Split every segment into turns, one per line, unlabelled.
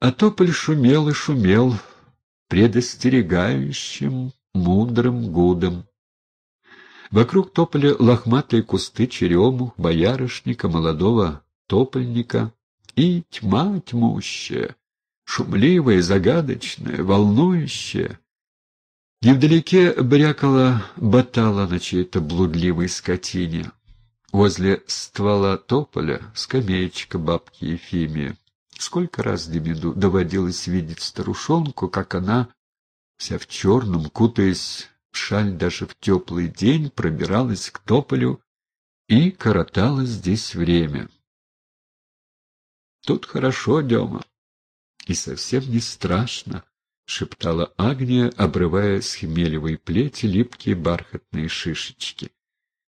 А тополь шумел и шумел предостерегающим, мудрым гудом. Вокруг тополя лохматые кусты черемух, боярышника, молодого топольника и тьма тьмущая, шумливая, загадочная, волнующая. Невдалеке брякала батала на чьей-то блудливой скотине. Возле ствола тополя скамеечка бабки Ефимия. Сколько раз Демиду доводилось видеть старушонку, как она, вся в черном, кутаясь в шаль даже в теплый день, пробиралась к тополю и коротала здесь время. «Тут хорошо, Дема, и совсем не страшно», — шептала Агния, обрывая с хмелевой плети липкие бархатные шишечки.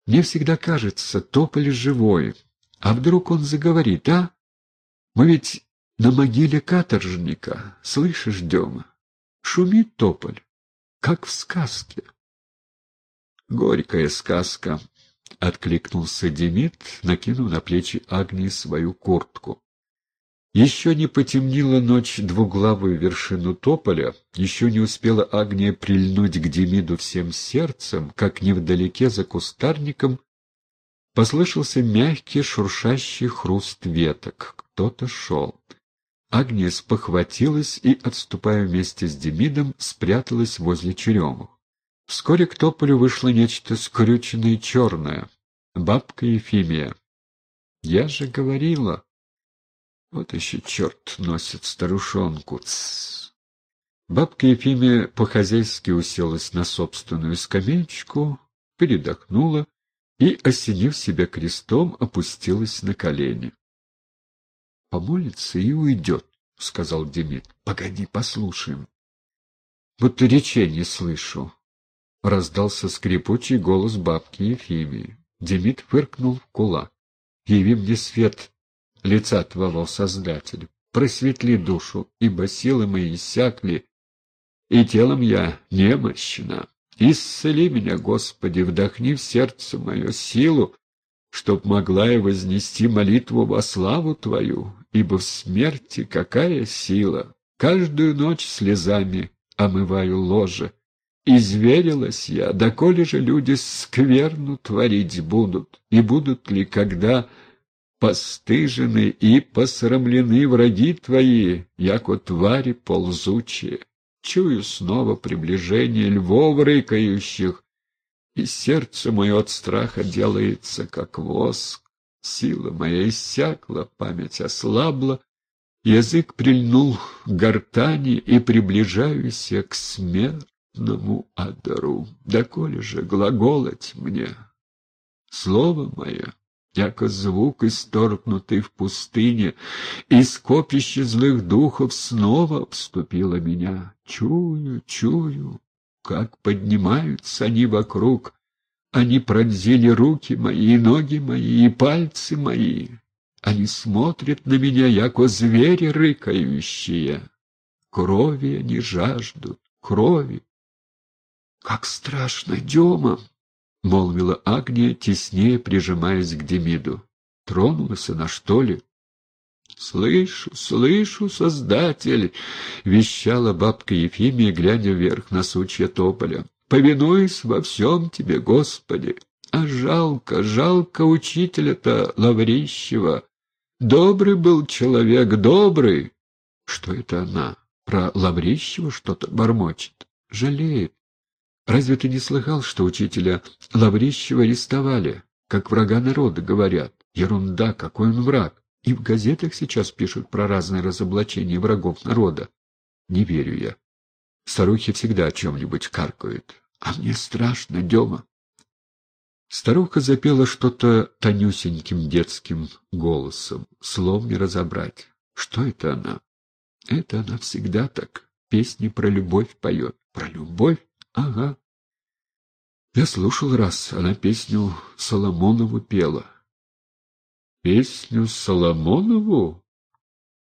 Мне всегда кажется, тополь живой. А вдруг он заговорит, а? Мы ведь на могиле каторжника, слышишь, Дема? Шумит тополь, как в сказке. Горькая сказка, — откликнулся Демид, накинув на плечи Агнии свою куртку. Еще не потемнила ночь двуглавую вершину тополя, еще не успела Агния прильнуть к Демиду всем сердцем, как невдалеке за кустарником послышался мягкий шуршащий хруст веток. Кто-то шел. Агния спохватилась и, отступая вместе с Демидом, спряталась возле черемух. Вскоре к тополю вышло нечто скрюченное черное. Бабка Ефимия. «Я же говорила!» Вот еще черт носит старушонку. Тссс. Бабка Ефимия по-хозяйски уселась на собственную скамеечку, передохнула и, осенив себя крестом, опустилась на колени. — Помолится и уйдет, — сказал Демид. — Погоди, послушаем. — Будто речей не слышу. Раздался скрипучий голос бабки Ефимии. Демид фыркнул в кулак. — Яви мне свет лица Твоего Создателя. Просветли душу, ибо силы мои иссякли, и телом я немощна. Исцели меня, Господи, вдохни в сердце мое силу, чтоб могла я вознести молитву во славу Твою, ибо в смерти какая сила! Каждую ночь слезами омываю ложе. Изверилась я, доколе же люди скверну творить будут, и будут ли, когда постыжены и посрамлены враги твои, яко твари ползучие. Чую снова приближение львов рыкающих, и сердце мое от страха делается, как воск. Сила моя иссякла, память ослабла, язык прильнул к гортани и приближаюсь к смертному адару. Доколе же глаголать мне? Слово мое яко звук, исторгнутый в пустыне, и скопище злых духов снова обступило меня. Чую, чую, как поднимаются они вокруг. Они пронзили руки мои, и ноги мои, и пальцы мои. Они смотрят на меня, яко звери рыкающие. Крови они жаждут, крови. Как страшно, Дема! — молвила Агния, теснее прижимаясь к Демиду. — Тронулась она, что ли? — Слышу, слышу, Создатель! — вещала бабка Ефимия, глядя вверх на сучья тополя. — Повинуюсь во всем тебе, Господи! А жалко, жалко учителя-то Лаврищева. Добрый был человек, добрый. Что это она? Про Лаврищева что-то бормочет. Жалеет. Разве ты не слыхал, что учителя Лаврищева арестовали? Как врага народа, говорят. Ерунда, какой он враг. И в газетах сейчас пишут про разные разоблачения врагов народа. Не верю я. Старухи всегда о чем-нибудь каркают. А мне страшно, Дема. Старуха запела что-то тонюсеньким детским голосом. Слов не разобрать. Что это она? Это она всегда так. Песни про любовь поет. Про любовь? Ага. Я слушал раз, она песню Соломонову пела. Песню Соломонову?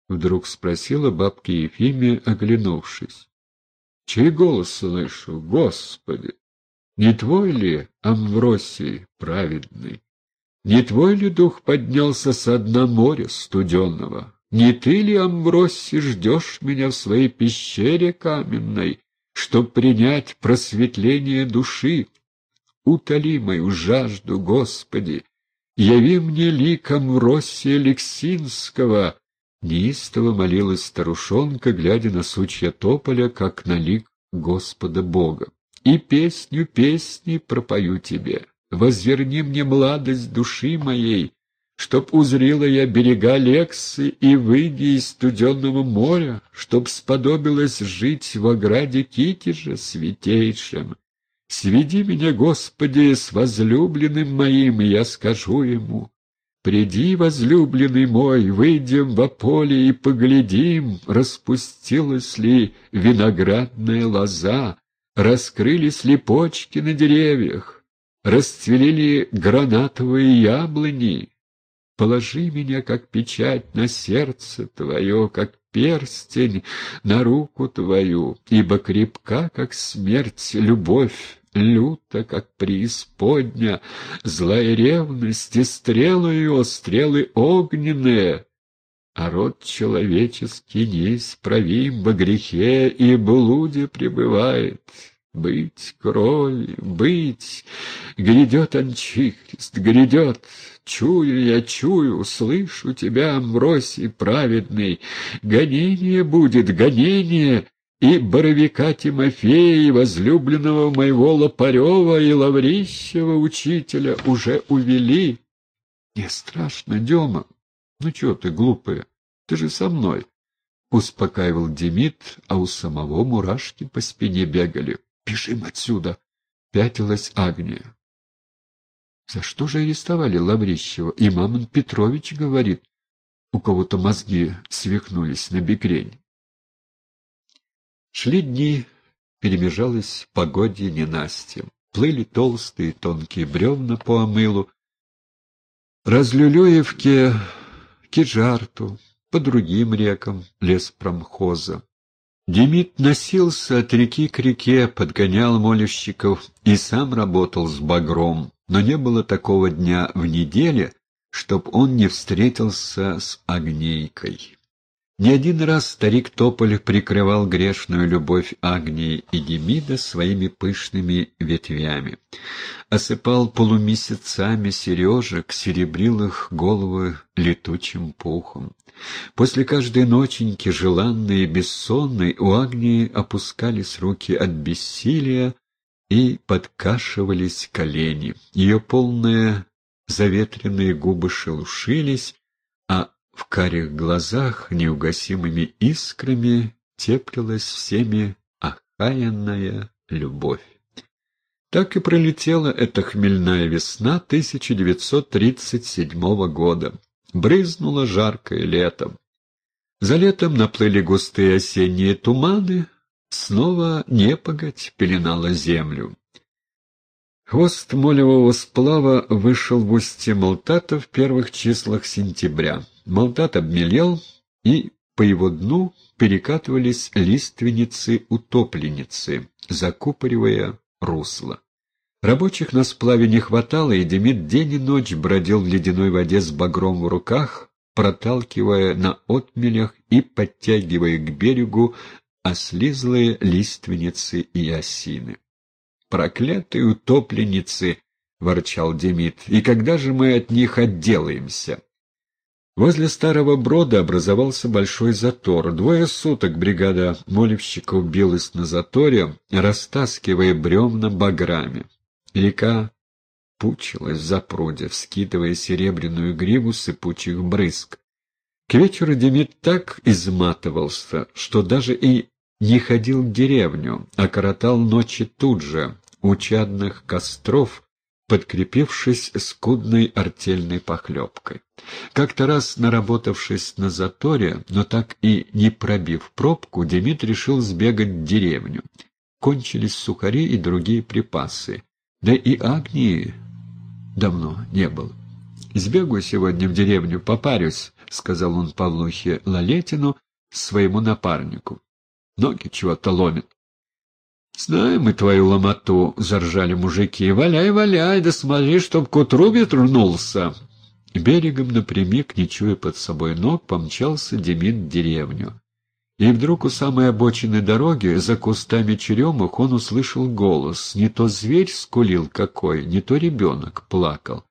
Вдруг спросила бабка Ефимия, оглянувшись. Чей голос слышу, Господи? Не твой ли, Амвросий праведный? Не твой ли дух поднялся со дна моря студенного? Не ты ли, Амвросий, ждешь меня в своей пещере каменной, чтоб принять просветление души? Утоли мою жажду, Господи! Яви мне лик Амвросия Лексинского!» Неистово молилась старушонка, глядя на сучья тополя, как на лик Господа Бога. «И песню песни пропою тебе, возверни мне младость души моей, чтоб узрела я берега Лексы и выйди из студенного моря, чтоб сподобилась жить в ограде Китежа святейшем. Сведи меня, Господи, с возлюбленным моим, и я скажу ему, «Приди, возлюбленный мой, выйдем во поле и поглядим, распустилась ли виноградная лоза, раскрылись ли почки на деревьях, расцвели ли гранатовые яблони. Положи меня, как печать, на сердце твое, как перстень на руку твою, ибо крепка, как смерть, любовь люто, как преисподня, злая ревность и стрелы ее, стрелы огненные. А род человеческий неисправим во грехе и блуде пребывает. Быть крови, быть, грядет Анчихрист, грядет, чую я, чую, слышу тебя, Амвросий праведный, гонение будет, гонение, и Боровика Тимофея, и возлюбленного моего Лопарева, и Лаврищева учителя уже увели. Не страшно, Дема. Ну чего ты, глупая, ты же со мной. Успокаивал Демид, а у самого мурашки по спине бегали. Бежим отсюда! Пятилась Агния. За что же арестовали Лаврищева? И Мамон Петрович говорит, у кого-то мозги свихнулись на бекрень. Шли дни, перемежалось погоде ненастьем. Плыли толстые тонкие бревна по омылу. Разлюлюевке, Киджарту, по другим рекам лес промхоза. Демид носился от реки к реке, подгонял молющиков и сам работал с багром, но не было такого дня в неделе, чтоб он не встретился с огнейкой. Не один раз старик Тополь прикрывал грешную любовь Агнии и Демида своими пышными ветвями, осыпал полумесяцами сережек, серебрил их головы летучим пухом. После каждой ноченьки, желанной и бессонной, у Агнии опускались руки от бессилия и подкашивались колени. Ее полные заветренные губы шелушились, в карих глазах неугасимыми искрами теплилась всеми охаянная любовь. Так и пролетела эта хмельная весна 1937 года. Брызнуло жаркое летом. За летом наплыли густые осенние туманы, снова непогодь пеленала землю. Хвост молевого сплава вышел в устье Молтата в первых числах сентября. Молдат обмелел, и по его дну перекатывались лиственницы-утопленницы, закупоривая русло. Рабочих на сплаве не хватало, и Демид день и ночь бродил в ледяной воде с багром в руках, проталкивая на отмелях и подтягивая к берегу ослизлые лиственницы и осины. «Проклятые утопленницы!» — ворчал Демид. «И когда же мы от них отделаемся?» Возле старого брода образовался большой затор. Двое суток бригада моливщиков билась на заторе, растаскивая бревна баграми. Река пучилась в запруде, вскидывая серебряную гриву сыпучих брызг. К вечеру Демид так изматывался, что даже и не ходил в деревню, а коротал ночи тут же, у чадных костров, подкрепившись скудной артельной похлебкой. Как-то раз, наработавшись на заторе, но так и не пробив пробку, Демид решил сбегать в деревню. Кончились сухари и другие припасы. Да и Агнии давно не было. «Сбегаю сегодня в деревню, попарюсь», — сказал он Павлухе Лалетину, своему напарнику. «Ноги чего-то ломят». «Знаем мы твою ломоту», — заржали мужики. «Валяй, валяй, да смотри, чтоб к утру ветрнулся». Берегом напрямик, не чуя под собой ног, помчался Демид в деревню. И вдруг у самой обочины дороги, за кустами черемух, он услышал голос. Не то зверь скулил какой, не то ребенок плакал.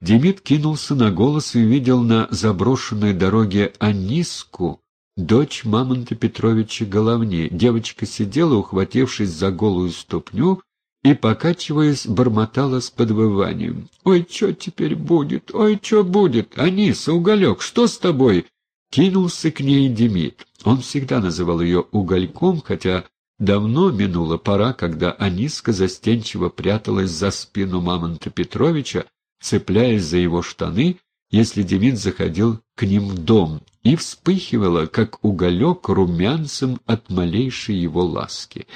Демид кинулся на голос и увидел на заброшенной дороге Аниску, дочь Мамонта Петровича Головни. Девочка сидела, ухватившись за голую ступню, и, покачиваясь, бормотала с подвыванием. «Ой, что теперь будет? Ой, что будет? Аниса, уголек, что с тобой?» Кинулся к ней Демид. Он всегда называл ее угольком, хотя давно минула пора, когда Аниска застенчиво пряталась за спину Мамонта Петровича, цепляясь за его штаны, если Демид заходил к ним в дом, и вспыхивала, как уголек, румянцем от малейшей его ласки.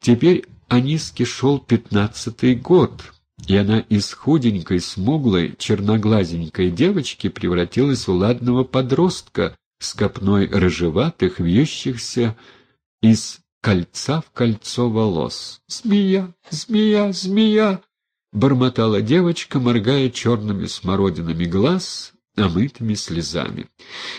Теперь Аниске шел пятнадцатый год, и она из худенькой, смуглой, черноглазенькой девочки превратилась в ладного подростка с копной рыжеватых, вьющихся из кольца в кольцо волос. «Змея! Змея! Змея!» бормотала девочка, моргая черными смородинами глаз, омытыми слезами.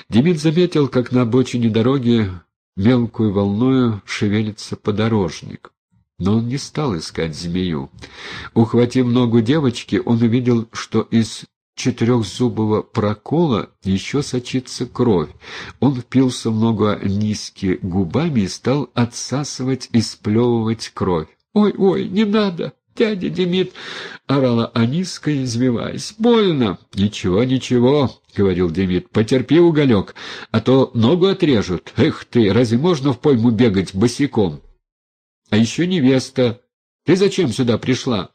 Демид заметил, как на обочине дороги мелкую волною шевелится подорожник. Но он не стал искать змею. Ухватив ногу девочки, он увидел, что из четырехзубого прокола еще сочится кровь. Он впился в ногу низки губами и стал отсасывать и сплевывать кровь. «Ой, ой, не надо!» «Дядя Демид!» — орала Аниска, извиваясь. «Больно!» «Ничего, ничего!» — говорил Демид. «Потерпи, уголек, а то ногу отрежут. Эх ты, разве можно в пойму бегать босиком?» «А еще невеста. Ты зачем сюда пришла?»